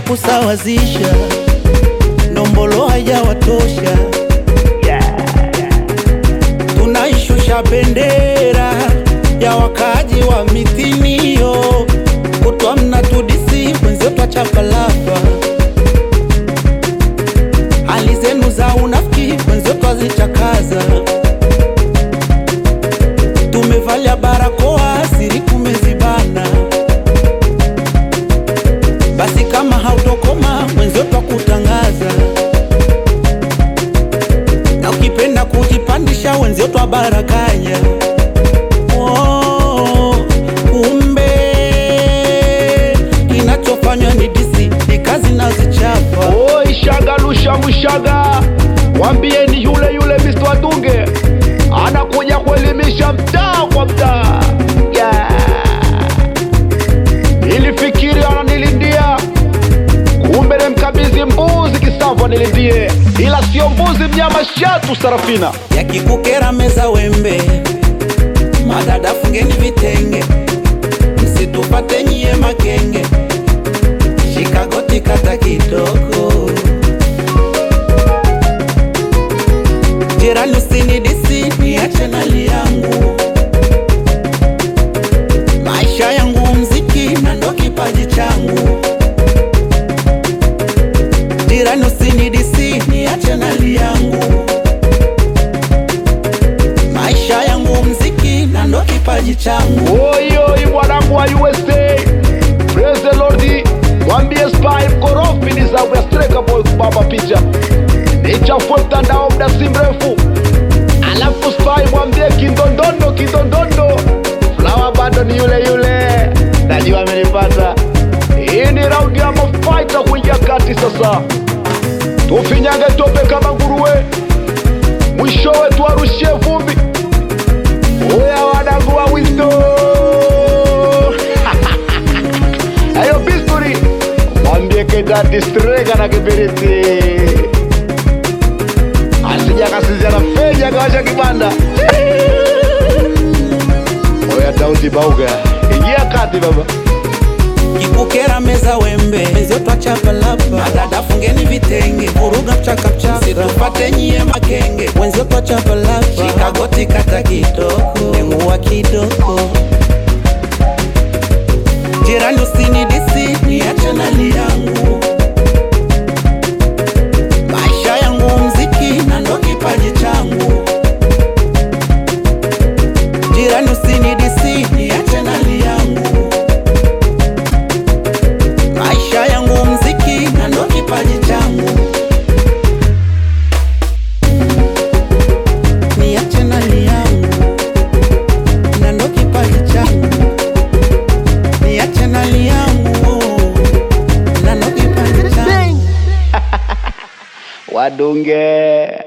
kusawazisha, ndombolo haijawatosha. Tunaishusha bendera kujipandisha wenzetu abarakanya. Oh, kumbe kinachofanywa ni disi ni nazichapa. Oh, ishaga lusha mshaga, wambieni yule yule Mr. Wadunge anakuja kuelimisha mtaa kwa mtaa yeah. Nilifikiri ananilindia, kumbe mkabizi mbuzi kisavo nilindie, ila sio mbuzi, mnyama shatu Sarafina. yakikukera meza wembe, madada fungeni vitenge, msitupate nyie makenge, shika goti kata kitoko, jirani usinidisi, niache nali kipaji changu. Oi oi, mwanangu wa USA, praise the Lord, mwambie spy mkorofi ni zamu ya Streka Boy kubaba picha, nichafue mtandao muda si mrefu, alafu spy mwambie kindondondo kindondondo, Flower bado ni yule yule, najua amenipata. Hii ni raundi ya mafaita kuingia kati sasa, tufinyange tope kama nguruwe, mwishowe tuarushie vumbi. Mwambie distrega na Kibiriti asija kasizia na feja kawasha kibanda. Oya tauti Bauga, ingia kati baba. Kikukera meza wembe, wenzetu achapalapa, madada fungeni vitenge, vuruga mchaka mchaka, situpate nyie makenge, wenzetu achapalapa, shika goti kata kitoko, nenguwa kidogo, jirani usinidisi, na ndo kipaji changu. Wadunge